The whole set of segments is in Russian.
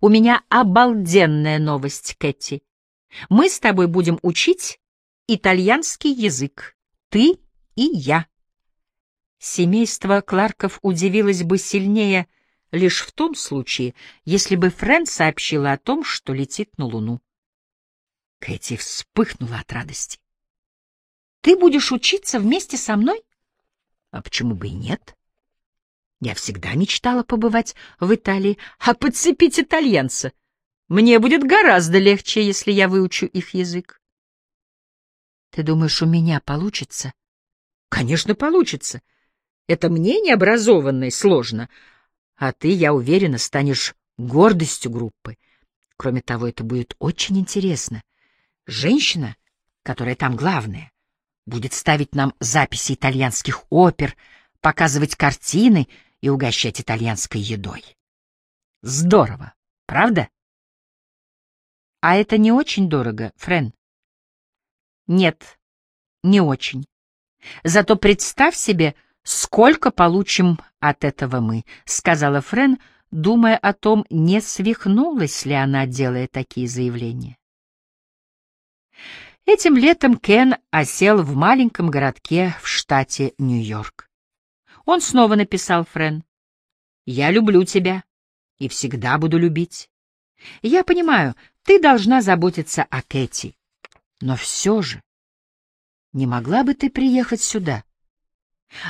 У меня обалденная новость, Кэти. Мы с тобой будем учить итальянский язык. Ты и я. Семейство Кларков удивилось бы сильнее лишь в том случае, если бы Френ сообщила о том, что летит на Луну. Кэти вспыхнула от радости. «Ты будешь учиться вместе со мной?» «А почему бы и нет?» Я всегда мечтала побывать в Италии, а подцепить итальянца. Мне будет гораздо легче, если я выучу их язык. Ты думаешь, у меня получится? Конечно, получится. Это мне, необразованной, сложно. А ты, я уверена, станешь гордостью группы. Кроме того, это будет очень интересно. Женщина, которая там главная, будет ставить нам записи итальянских опер, показывать картины — и угощать итальянской едой. Здорово, правда? А это не очень дорого, Френ? Нет, не очень. Зато представь себе, сколько получим от этого мы, сказала Френ, думая о том, не свихнулась ли она, делая такие заявления. Этим летом Кен осел в маленьком городке в штате Нью-Йорк. Он снова написал Френ. «Я люблю тебя и всегда буду любить. Я понимаю, ты должна заботиться о Кэти. Но все же, не могла бы ты приехать сюда?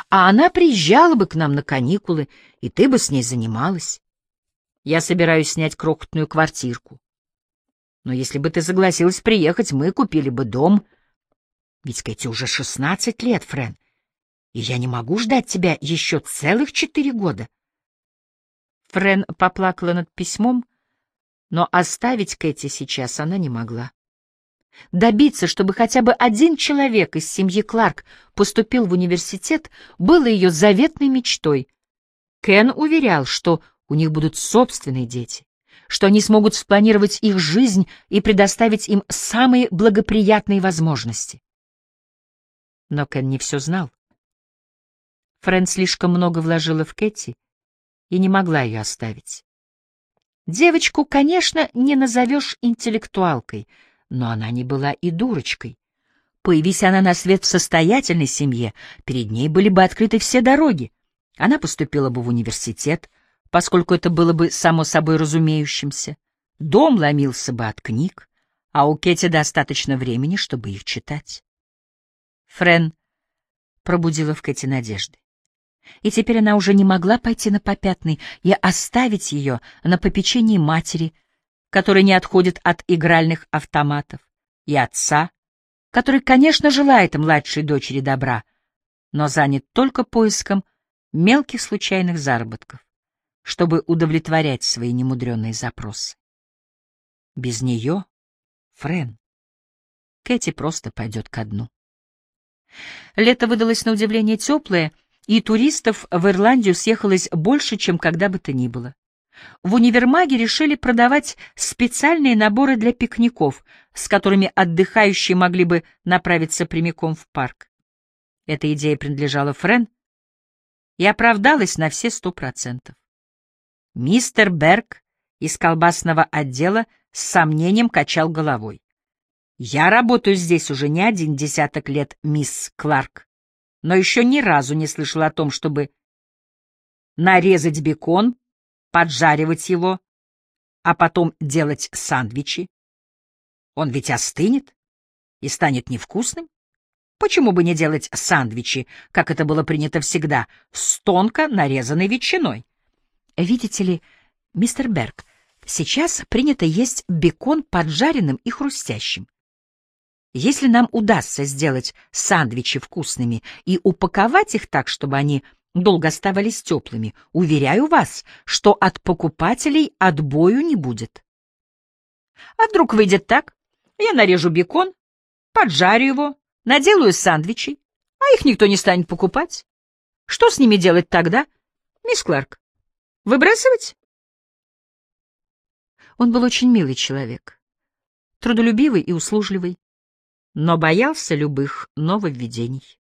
А она приезжала бы к нам на каникулы, и ты бы с ней занималась. Я собираюсь снять крохотную квартирку. Но если бы ты согласилась приехать, мы купили бы дом. Ведь Кэти уже шестнадцать лет, Френ и я не могу ждать тебя еще целых четыре года. Френ поплакала над письмом, но оставить Кэти сейчас она не могла. Добиться, чтобы хотя бы один человек из семьи Кларк поступил в университет, было ее заветной мечтой. Кен уверял, что у них будут собственные дети, что они смогут спланировать их жизнь и предоставить им самые благоприятные возможности. Но Кен не все знал. Фрэн слишком много вложила в Кэти и не могла ее оставить. Девочку, конечно, не назовешь интеллектуалкой, но она не была и дурочкой. Появись она на свет в состоятельной семье, перед ней были бы открыты все дороги. Она поступила бы в университет, поскольку это было бы само собой разумеющимся. Дом ломился бы от книг, а у Кэти достаточно времени, чтобы их читать. Френ пробудила в Кэти надежды и теперь она уже не могла пойти на попятный и оставить ее на попечении матери, которая не отходит от игральных автоматов, и отца, который, конечно, желает младшей дочери добра, но занят только поиском мелких случайных заработков, чтобы удовлетворять свои немудренные запросы. Без нее, Френ, Кэти просто пойдет ко дну. Лето выдалось на удивление теплое, и туристов в Ирландию съехалось больше, чем когда бы то ни было. В универмаге решили продавать специальные наборы для пикников, с которыми отдыхающие могли бы направиться прямиком в парк. Эта идея принадлежала Френ и оправдалась на все сто процентов. Мистер Берг из колбасного отдела с сомнением качал головой. «Я работаю здесь уже не один десяток лет, мисс Кларк но еще ни разу не слышал о том, чтобы нарезать бекон, поджаривать его, а потом делать сандвичи. Он ведь остынет и станет невкусным. Почему бы не делать сандвичи, как это было принято всегда, с тонко нарезанной ветчиной? Видите ли, мистер Берг, сейчас принято есть бекон поджаренным и хрустящим. Если нам удастся сделать сандвичи вкусными и упаковать их так, чтобы они долго оставались теплыми, уверяю вас, что от покупателей отбою не будет. А вдруг выйдет так? Я нарежу бекон, поджарю его, наделаю сандвичей, а их никто не станет покупать. Что с ними делать тогда, мисс Кларк? Выбрасывать? Он был очень милый человек, трудолюбивый и услужливый но боялся любых нововведений.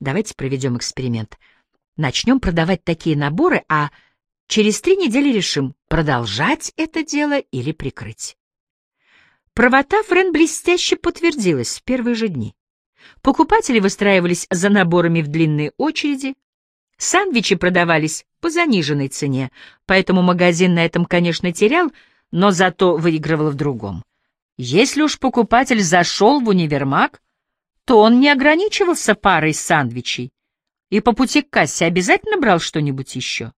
Давайте проведем эксперимент. Начнем продавать такие наборы, а Через три недели решим, продолжать это дело или прикрыть. Правота Френ блестяще подтвердилась в первые же дни. Покупатели выстраивались за наборами в длинные очереди, сандвичи продавались по заниженной цене, поэтому магазин на этом, конечно, терял, но зато выигрывал в другом. Если уж покупатель зашел в универмаг, то он не ограничивался парой сандвичей и по пути к кассе обязательно брал что-нибудь еще.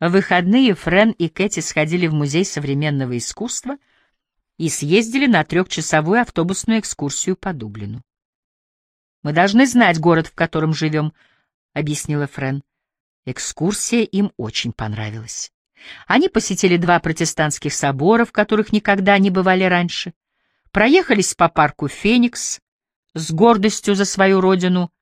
В выходные Френ и Кэти сходили в Музей современного искусства и съездили на трехчасовую автобусную экскурсию по Дублину. «Мы должны знать город, в котором живем», — объяснила Френ. Экскурсия им очень понравилась. Они посетили два протестантских собора, в которых никогда не бывали раньше, проехались по парку Феникс, с гордостью за свою родину,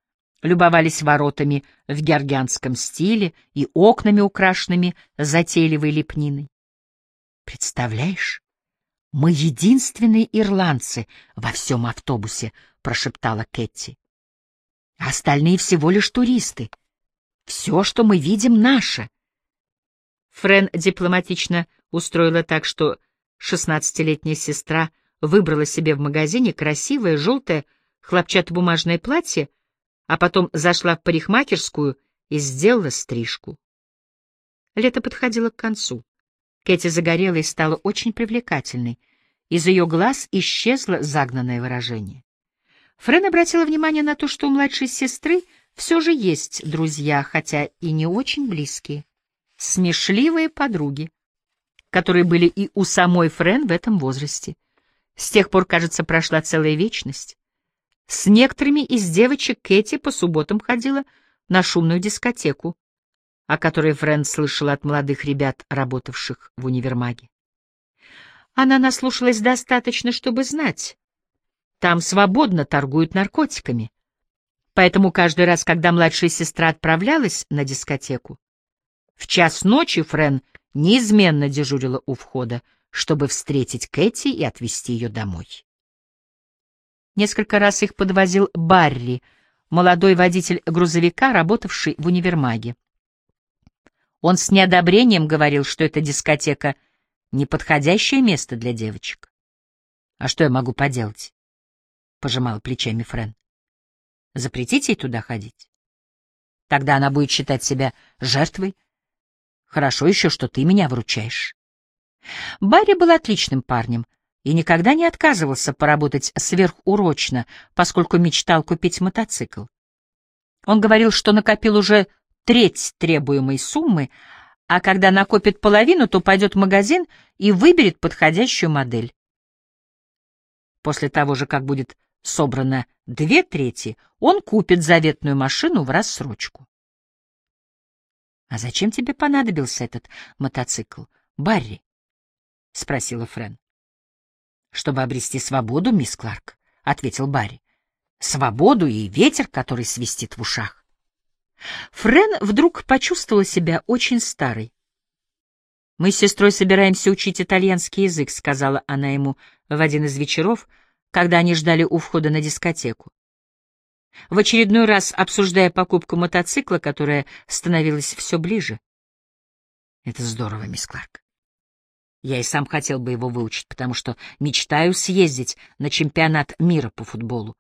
любовались воротами в георгианском стиле и окнами, украшенными затейливой лепниной. «Представляешь, мы единственные ирландцы во всем автобусе», — прошептала Кэти. «Остальные всего лишь туристы. Все, что мы видим, наше». Френ дипломатично устроила так, что шестнадцатилетняя сестра выбрала себе в магазине красивое желтое хлопчатобумажное платье, а потом зашла в парикмахерскую и сделала стрижку. Лето подходило к концу. Кэти загорела и стала очень привлекательной. Из ее глаз исчезло загнанное выражение. Френ обратила внимание на то, что у младшей сестры все же есть друзья, хотя и не очень близкие смешливые подруги, которые были и у самой Френ в этом возрасте. С тех пор, кажется, прошла целая вечность. С некоторыми из девочек Кэти по субботам ходила на шумную дискотеку, о которой Френ слышала от молодых ребят, работавших в универмаге. Она наслушалась достаточно, чтобы знать. Там свободно торгуют наркотиками. Поэтому каждый раз, когда младшая сестра отправлялась на дискотеку, в час ночи Френ неизменно дежурила у входа, чтобы встретить Кэти и отвезти ее домой. Несколько раз их подвозил Барри, молодой водитель грузовика, работавший в универмаге. Он с неодобрением говорил, что эта дискотека — неподходящее место для девочек. «А что я могу поделать?» — пожимала плечами Френ. «Запретите ей туда ходить? Тогда она будет считать себя жертвой Хорошо еще, что ты меня вручаешь. Барри был отличным парнем и никогда не отказывался поработать сверхурочно, поскольку мечтал купить мотоцикл. Он говорил, что накопил уже треть требуемой суммы, а когда накопит половину, то пойдет в магазин и выберет подходящую модель. После того же, как будет собрано две трети, он купит заветную машину в рассрочку. «А зачем тебе понадобился этот мотоцикл, Барри?» — спросила Френ. «Чтобы обрести свободу, мисс Кларк», — ответил Барри. «Свободу и ветер, который свистит в ушах». Френ вдруг почувствовала себя очень старой. «Мы с сестрой собираемся учить итальянский язык», — сказала она ему в один из вечеров, когда они ждали у входа на дискотеку в очередной раз обсуждая покупку мотоцикла, которая становилась все ближе. Это здорово, мисс Кларк. Я и сам хотел бы его выучить, потому что мечтаю съездить на чемпионат мира по футболу.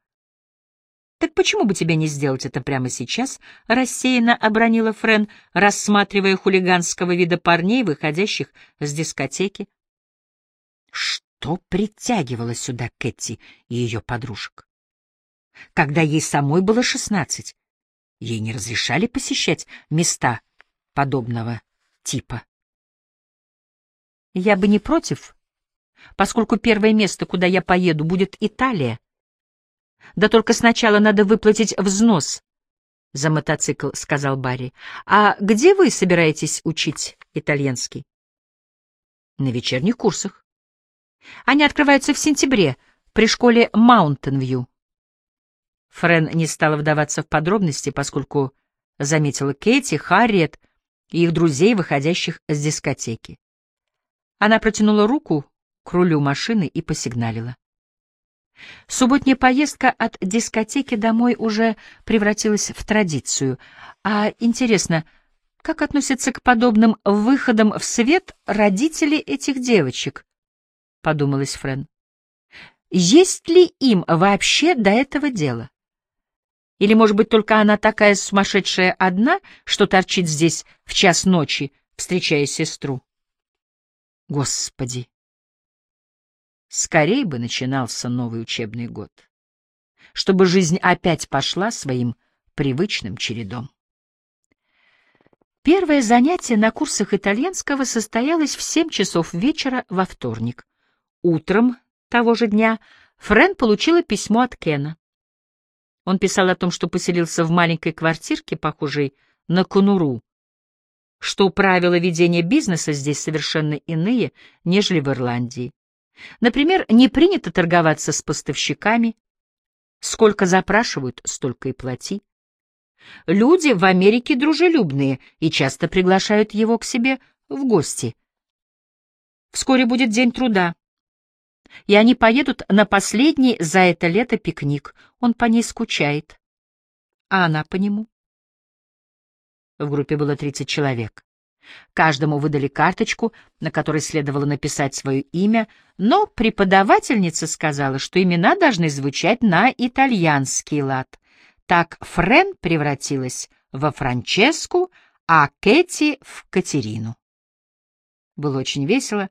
Так почему бы тебе не сделать это прямо сейчас? Рассеянно обронила Френ, рассматривая хулиганского вида парней, выходящих с дискотеки. Что притягивало сюда Кэти и ее подружек? Когда ей самой было шестнадцать, ей не разрешали посещать места подобного типа. Я бы не против, поскольку первое место, куда я поеду, будет Италия. Да только сначала надо выплатить взнос за мотоцикл, — сказал Барри. А где вы собираетесь учить итальянский? На вечерних курсах. Они открываются в сентябре при школе Маунтин-Вью. Френ не стала вдаваться в подробности, поскольку заметила Кэти, Харриет и их друзей, выходящих с дискотеки. Она протянула руку к рулю машины и посигналила. Субботняя поездка от дискотеки домой уже превратилась в традицию. А интересно, Как относятся к подобным выходам в свет родители этих девочек? — подумалась Френ. Есть ли им вообще до этого дело? Или, может быть, только она такая сумасшедшая одна, что торчит здесь в час ночи, встречая сестру? Господи! Скорей бы начинался новый учебный год, чтобы жизнь опять пошла своим привычным чередом. Первое занятие на курсах итальянского состоялось в семь часов вечера во вторник. Утром того же дня Френ получила письмо от Кена. Он писал о том, что поселился в маленькой квартирке, похожей на конуру, что правила ведения бизнеса здесь совершенно иные, нежели в Ирландии. Например, не принято торговаться с поставщиками, сколько запрашивают, столько и плати. Люди в Америке дружелюбные и часто приглашают его к себе в гости. Вскоре будет день труда, и они поедут на последний за это лето пикник. Он по ней скучает, а она по нему. В группе было 30 человек. Каждому выдали карточку, на которой следовало написать свое имя, но преподавательница сказала, что имена должны звучать на итальянский лад. Так Френ превратилась во Франческу, а Кэти — в Катерину. Было очень весело,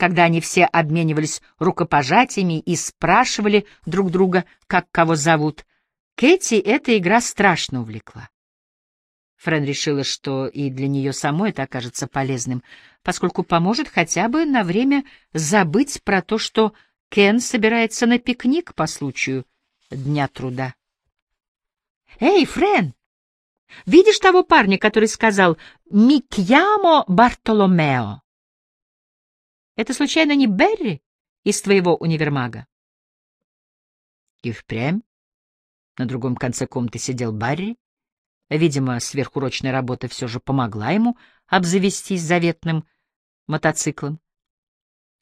когда они все обменивались рукопожатиями и спрашивали друг друга, как кого зовут. Кэти эта игра страшно увлекла. Френ решила, что и для нее самой это окажется полезным, поскольку поможет хотя бы на время забыть про то, что Кен собирается на пикник по случаю Дня труда. «Эй, Френ, видишь того парня, который сказал «Микьямо Бартоломео»?» «Это случайно не Берри из твоего универмага?» И впрямь на другом конце комнаты сидел Барри. Видимо, сверхурочная работа все же помогла ему обзавестись заветным мотоциклом.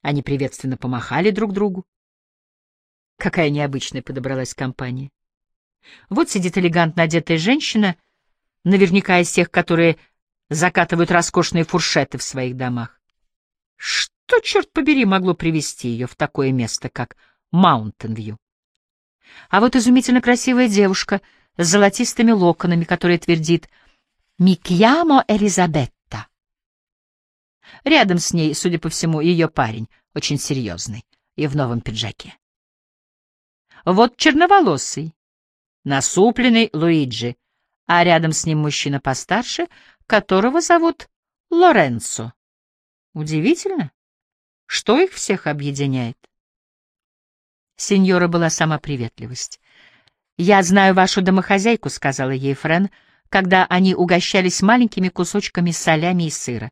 Они приветственно помахали друг другу. Какая необычная подобралась компания. Вот сидит элегантно одетая женщина, наверняка из тех, которые закатывают роскошные фуршеты в своих домах. Что, черт побери, могло привести ее в такое место, как Маунтин-Вью? А вот изумительно красивая девушка с золотистыми локонами, которая твердит «Микьямо Элизабетта». Рядом с ней, судя по всему, ее парень, очень серьезный и в новом пиджаке. Вот черноволосый, насупленный Луиджи, а рядом с ним мужчина постарше, которого зовут Лоренцо. Удивительно, что их всех объединяет. Сеньора была сама приветливость. «Я знаю вашу домохозяйку», — сказала ей Френ, когда они угощались маленькими кусочками солями и сыра.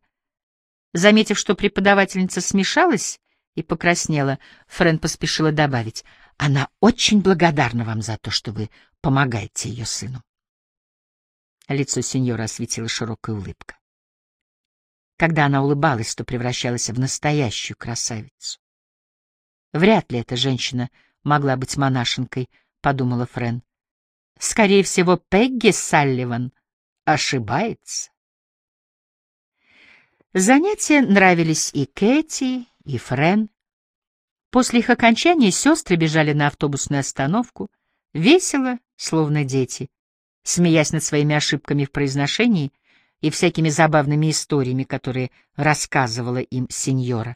Заметив, что преподавательница смешалась и покраснела, Френ поспешила добавить, «Она очень благодарна вам за то, что вы помогаете ее сыну». Лицо сеньора осветила широкая улыбка. Когда она улыбалась, то превращалась в настоящую красавицу. Вряд ли эта женщина могла быть монашенкой, — подумала Френ. Скорее всего, Пегги Салливан ошибается. Занятия нравились и Кэти, и Френ. После их окончания сестры бежали на автобусную остановку, весело, словно дети, смеясь над своими ошибками в произношении и всякими забавными историями, которые рассказывала им сеньора.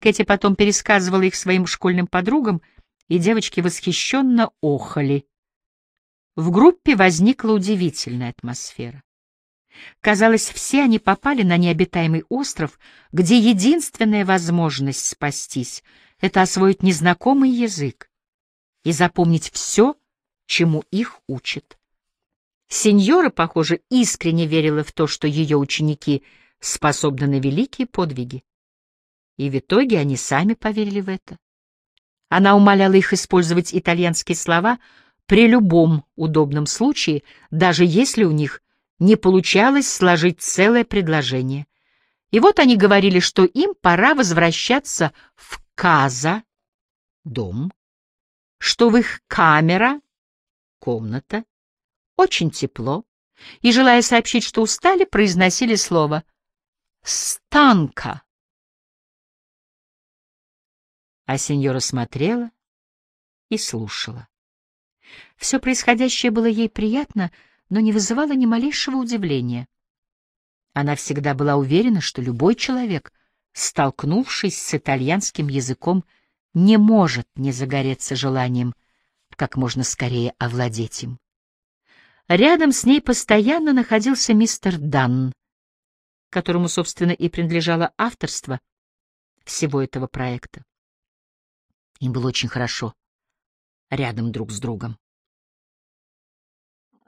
Кэти потом пересказывала их своим школьным подругам, и девочки восхищенно охали. В группе возникла удивительная атмосфера. Казалось, все они попали на необитаемый остров, где единственная возможность спастись — это освоить незнакомый язык и запомнить все, чему их учат. Сеньора, похоже, искренне верила в то, что ее ученики способны на великие подвиги. И в итоге они сами поверили в это. Она умоляла их использовать итальянские слова при любом удобном случае, даже если у них не получалось сложить целое предложение. И вот они говорили, что им пора возвращаться в Каза, дом, что в их камера, комната, очень тепло, и, желая сообщить, что устали, произносили слово «станка». А сеньора смотрела и слушала. Все происходящее было ей приятно, но не вызывало ни малейшего удивления. Она всегда была уверена, что любой человек, столкнувшись с итальянским языком, не может не загореться желанием как можно скорее овладеть им. Рядом с ней постоянно находился мистер Данн, которому, собственно, и принадлежало авторство всего этого проекта. Им было очень хорошо рядом друг с другом.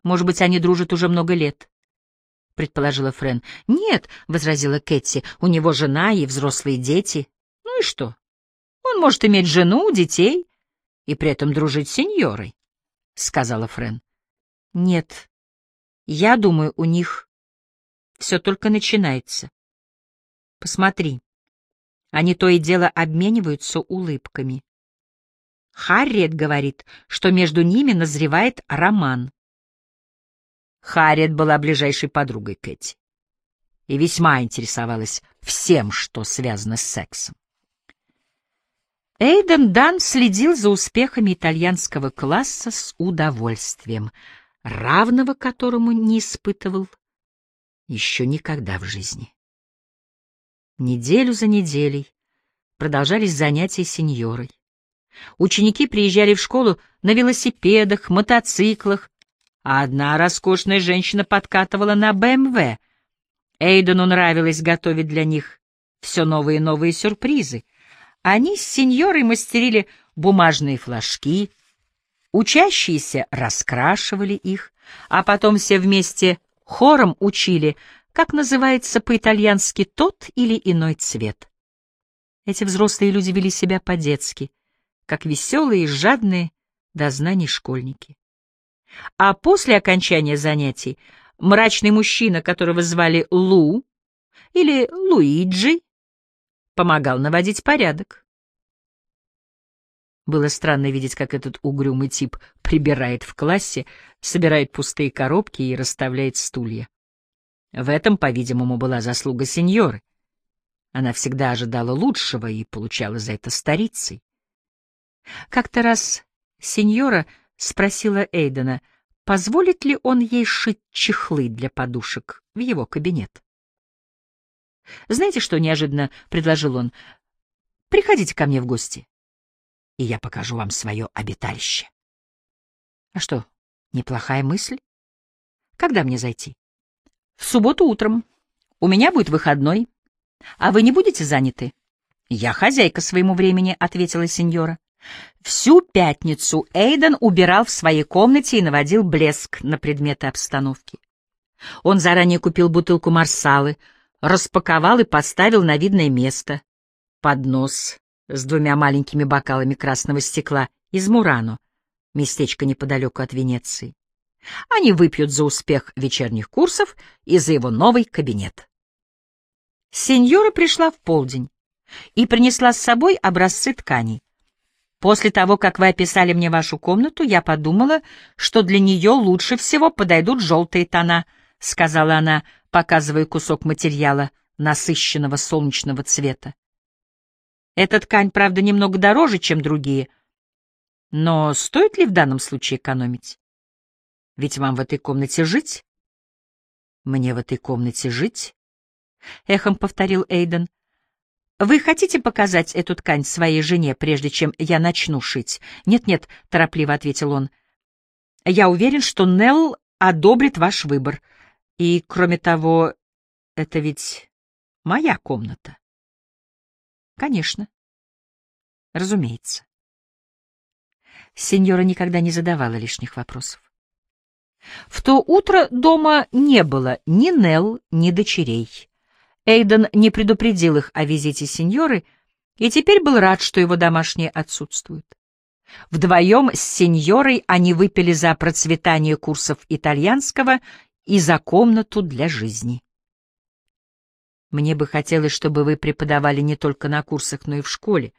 Может быть, они дружат уже много лет, — предположила Френ. — Нет, — возразила Кэти, — у него жена и взрослые дети. Ну и что? Он может иметь жену, детей и при этом дружить с сеньорой, — сказала Френ. — Нет, я думаю, у них все только начинается. Посмотри, они то и дело обмениваются улыбками. Харриет говорит, что между ними назревает роман. Харриет была ближайшей подругой Кэти и весьма интересовалась всем, что связано с сексом. Эйден Дан следил за успехами итальянского класса с удовольствием, равного которому не испытывал еще никогда в жизни. Неделю за неделей продолжались занятия сеньорой. Ученики приезжали в школу на велосипедах, мотоциклах, а одна роскошная женщина подкатывала на БМВ. Эйдену нравилось готовить для них все новые и новые сюрпризы. Они с сеньорой мастерили бумажные флажки, учащиеся раскрашивали их, а потом все вместе хором учили, как называется по-итальянски тот или иной цвет. Эти взрослые люди вели себя по-детски, как веселые и жадные до знаний школьники. А после окончания занятий мрачный мужчина, которого звали Лу или Луиджи, помогал наводить порядок. Было странно видеть, как этот угрюмый тип прибирает в классе, собирает пустые коробки и расставляет стулья. В этом, по-видимому, была заслуга сеньоры. Она всегда ожидала лучшего и получала за это старицей. Как-то раз сеньора спросила Эйдена, позволит ли он ей шить чехлы для подушек в его кабинет. «Знаете, что неожиданно предложил он? Приходите ко мне в гости, и я покажу вам свое обиталище». «А что, неплохая мысль? Когда мне зайти?» «В субботу утром. У меня будет выходной. А вы не будете заняты?» «Я хозяйка своему времени», — ответила сеньора. Всю пятницу Эйден убирал в своей комнате и наводил блеск на предметы обстановки. Он заранее купил бутылку марсалы, распаковал и поставил на видное место поднос с двумя маленькими бокалами красного стекла из Мурано, местечко неподалеку от Венеции. Они выпьют за успех вечерних курсов и за его новый кабинет. Сеньора пришла в полдень и принесла с собой образцы тканей. После того, как вы описали мне вашу комнату, я подумала, что для нее лучше всего подойдут желтые тона, — сказала она, показывая кусок материала насыщенного солнечного цвета. Эта ткань, правда, немного дороже, чем другие, но стоит ли в данном случае экономить? Ведь вам в этой комнате жить? Мне в этой комнате жить? — эхом повторил Эйден. Вы хотите показать эту ткань своей жене, прежде чем я начну шить? Нет-нет, торопливо ответил он. Я уверен, что Нелл одобрит ваш выбор. И, кроме того, это ведь моя комната. Конечно. Разумеется. Сеньора никогда не задавала лишних вопросов. В то утро дома не было ни Нелл, ни дочерей. Эйден не предупредил их о визите сеньоры и теперь был рад, что его домашние отсутствуют. Вдвоем с сеньорой они выпили за процветание курсов итальянского и за комнату для жизни. Мне бы хотелось, чтобы вы преподавали не только на курсах, но и в школе.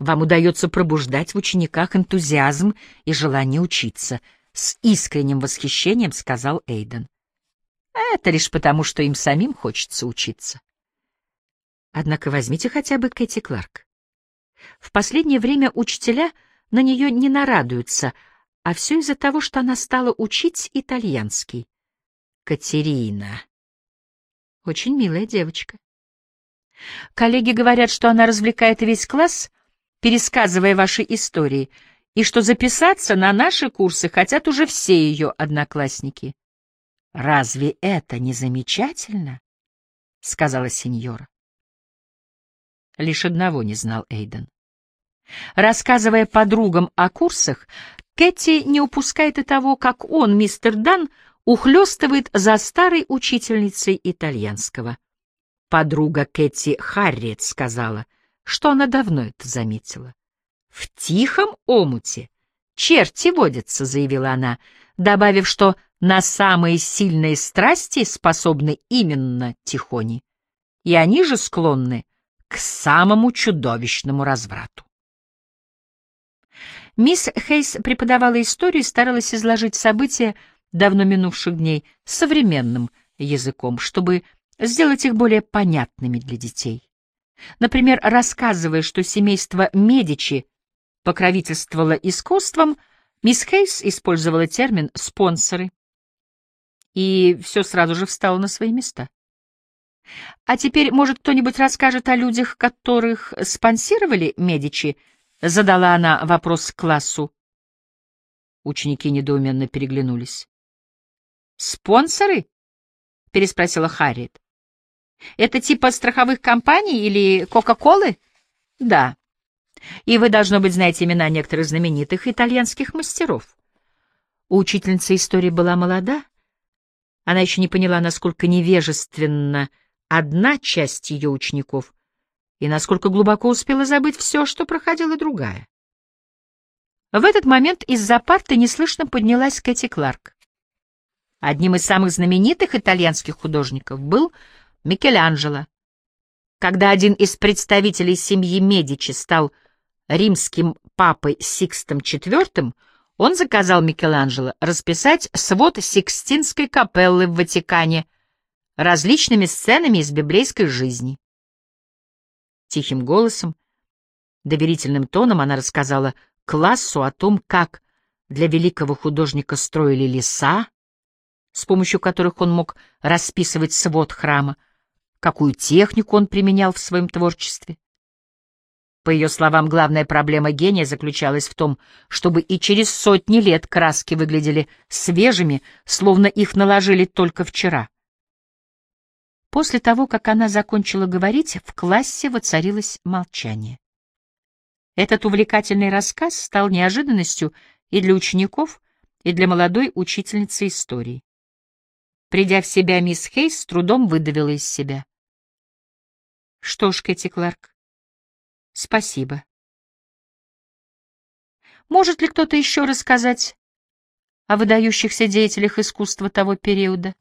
Вам удается пробуждать в учениках энтузиазм и желание учиться, — с искренним восхищением сказал Эйден. «Это лишь потому, что им самим хочется учиться». Однако возьмите хотя бы Кэти Кларк. В последнее время учителя на нее не нарадуются, а все из-за того, что она стала учить итальянский. Катерина. Очень милая девочка. Коллеги говорят, что она развлекает весь класс, пересказывая ваши истории, и что записаться на наши курсы хотят уже все ее одноклассники. «Разве это не замечательно?» — сказала сеньора. Лишь одного не знал Эйден. Рассказывая подругам о курсах, Кэти не упускает и того, как он, мистер Дан, ухлёстывает за старой учительницей итальянского. Подруга Кэти Харриет сказала, что она давно это заметила. «В тихом омуте черти водятся», — заявила она, добавив, что на самые сильные страсти способны именно тихони, и они же склонны к самому чудовищному разврату. Мисс Хейс преподавала историю и старалась изложить события давно минувших дней современным языком, чтобы сделать их более понятными для детей. Например, рассказывая, что семейство Медичи покровительствовало искусством, мисс Хейс использовала термин «спонсоры». И все сразу же встало на свои места. А теперь, может, кто-нибудь расскажет о людях, которых спонсировали Медичи? Задала она вопрос классу. Ученики недоуменно переглянулись. «Спонсоры?» — переспросила Харриет. «Это типа страховых компаний или Кока-Колы?» «Да. И вы, должно быть, знаете имена некоторых знаменитых итальянских мастеров». Учительница истории была молода. Она еще не поняла, насколько невежественно одна часть ее учеников и насколько глубоко успела забыть все, что проходила другая. В этот момент из-за парты неслышно поднялась Кэти Кларк. Одним из самых знаменитых итальянских художников был Микеланджело. Когда один из представителей семьи Медичи стал римским папой Сикстом IV, он заказал Микеланджело расписать свод Сикстинской капеллы в Ватикане — различными сценами из библейской жизни. Тихим голосом, доверительным тоном она рассказала классу о том, как для великого художника строили леса, с помощью которых он мог расписывать свод храма, какую технику он применял в своем творчестве. По ее словам, главная проблема гения заключалась в том, чтобы и через сотни лет краски выглядели свежими, словно их наложили только вчера. После того, как она закончила говорить, в классе воцарилось молчание. Этот увлекательный рассказ стал неожиданностью и для учеников, и для молодой учительницы истории. Придя в себя, мисс Хейс с трудом выдавила из себя. Что ж, Кэти Кларк, спасибо. Может ли кто-то еще рассказать о выдающихся деятелях искусства того периода?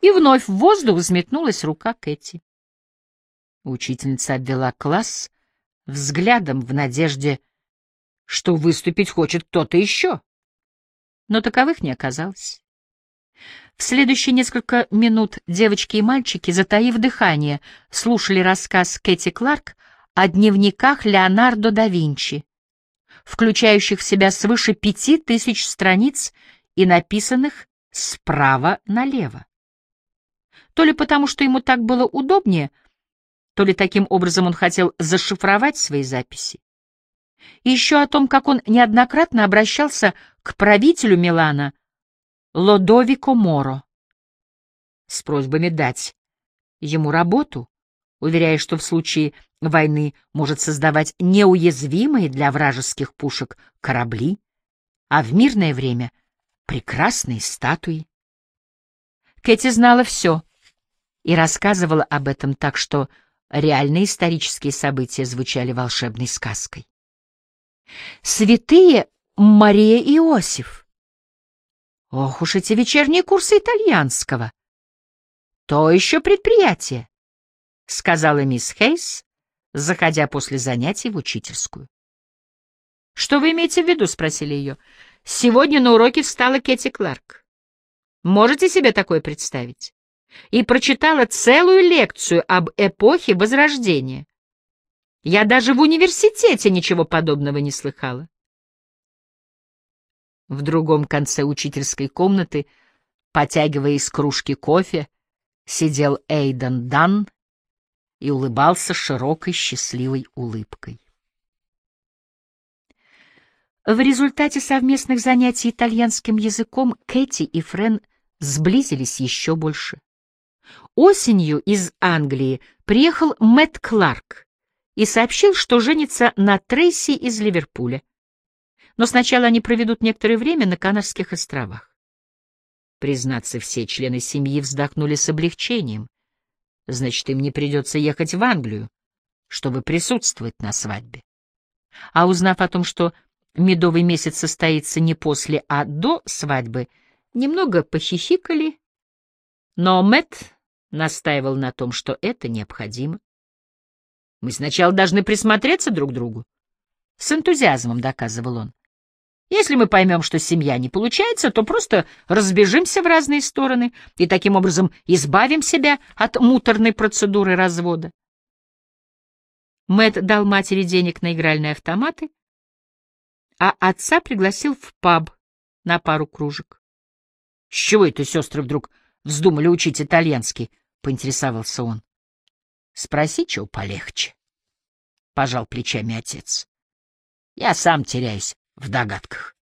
И вновь в воздух взметнулась рука Кэти. Учительница обвела класс взглядом в надежде, что выступить хочет кто-то еще. Но таковых не оказалось. В следующие несколько минут девочки и мальчики, затаив дыхание, слушали рассказ Кэти Кларк о дневниках Леонардо да Винчи, включающих в себя свыше пяти тысяч страниц и написанных справа налево то ли потому, что ему так было удобнее, то ли таким образом он хотел зашифровать свои записи. И еще о том, как он неоднократно обращался к правителю Милана Лодовико Моро с просьбами дать ему работу, уверяя, что в случае войны может создавать неуязвимые для вражеских пушек корабли, а в мирное время — прекрасные статуи. Кэти знала все — и рассказывала об этом так, что реальные исторические события звучали волшебной сказкой. Святые Мария и Иосиф. Ох уж эти вечерние курсы итальянского. То еще предприятие, — сказала мисс Хейс, заходя после занятий в учительскую. — Что вы имеете в виду? — спросили ее. — Сегодня на уроке встала Кэти Кларк. Можете себе такое представить? И прочитала целую лекцию об эпохе Возрождения. Я даже в университете ничего подобного не слыхала. В другом конце учительской комнаты, потягивая из кружки кофе, сидел Эйден Дан и улыбался широкой счастливой улыбкой. В результате совместных занятий итальянским языком Кэти и Френ сблизились еще больше. Осенью из Англии приехал Мэтт Кларк и сообщил, что женится на Трейси из Ливерпуля. Но сначала они проведут некоторое время на Канарских островах. Признаться, все члены семьи вздохнули с облегчением. Значит, им не придется ехать в Англию, чтобы присутствовать на свадьбе. А узнав о том, что медовый месяц состоится не после, а до свадьбы, немного похихикали, но Мэтт настаивал на том, что это необходимо. Мы сначала должны присмотреться друг к другу. С энтузиазмом доказывал он. Если мы поймем, что семья не получается, то просто разбежимся в разные стороны и таким образом избавим себя от муторной процедуры развода. Мэт дал матери денег на игральные автоматы, а отца пригласил в паб на пару кружек. — С чего это сестры вдруг вздумали учить итальянский? — поинтересовался он. — Спроси, чего полегче, — пожал плечами отец. — Я сам теряюсь в догадках.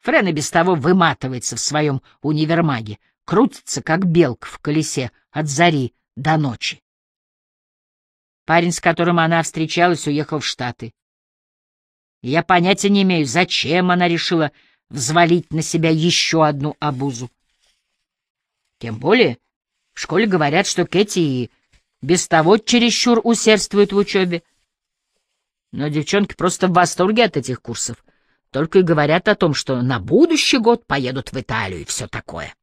Френ и без того выматывается в своем универмаге, крутится, как белка в колесе, от зари до ночи. Парень, с которым она встречалась, уехал в Штаты. Я понятия не имею, зачем она решила взвалить на себя еще одну обузу. Тем более в школе говорят, что Кэти и без того чересчур усердствует в учебе. Но девчонки просто в восторге от этих курсов. Только и говорят о том, что на будущий год поедут в Италию и все такое.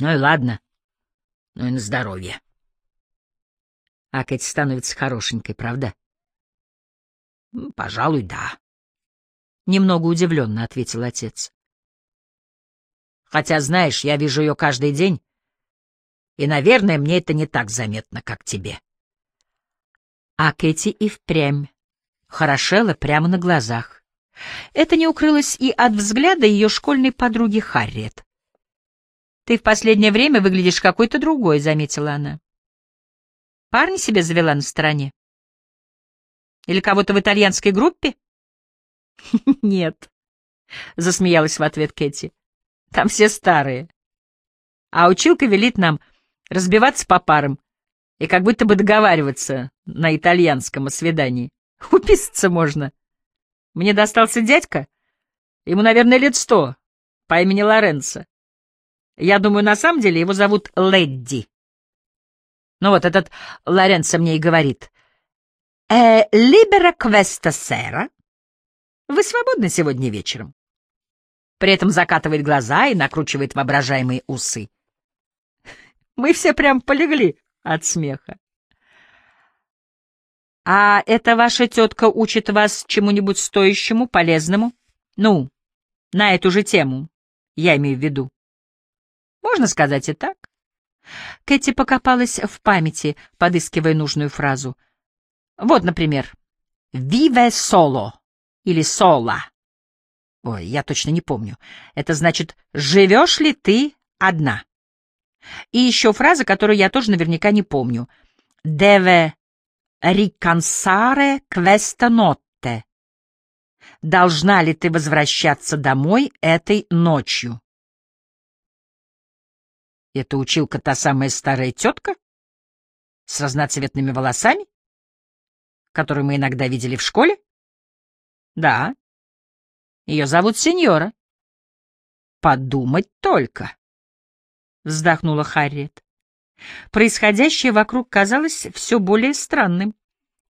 Ну и ладно. Ну и на здоровье. А Кэти становится хорошенькой, правда? — Пожалуй, да. Немного удивленно ответил отец. Хотя, знаешь, я вижу ее каждый день, и, наверное, мне это не так заметно, как тебе. А Кэти и впрямь хорошела прямо на глазах. Это не укрылось и от взгляда ее школьной подруги Харриет. «Ты в последнее время выглядишь какой-то другой», — заметила она. «Парня себе завела на стороне?» Или кого-то в итальянской группе? Нет, засмеялась в ответ Кэти. Там все старые. А училка велит нам разбиваться по парам и как будто бы договариваться на итальянском о свидании. Уписаться можно. Мне достался дядька, ему, наверное, лет сто, по имени Лоренцо. Я думаю, на самом деле его зовут Ледди. Ну вот этот Лоренцо мне и говорит. «Э, либера квеста сера?» «Вы свободны сегодня вечером?» При этом закатывает глаза и накручивает воображаемые усы. Мы все прям полегли от смеха. «А эта ваша тетка учит вас чему-нибудь стоящему, полезному? Ну, на эту же тему, я имею в виду. Можно сказать и так?» Кэти покопалась в памяти, подыскивая нужную фразу — вот, например, «Vive solo» или «sola». Ой, я точно не помню. Это значит «живешь ли ты одна?» И еще фраза, которую я тоже наверняка не помню. «Deve questa notte». Должна ли ты возвращаться домой этой ночью? Это училка та самая старая тетка? С разноцветными волосами? которую мы иногда видели в школе? Да. Ее зовут сеньора. Подумать только. Вздохнула Харриет. Происходящее вокруг казалось все более странным.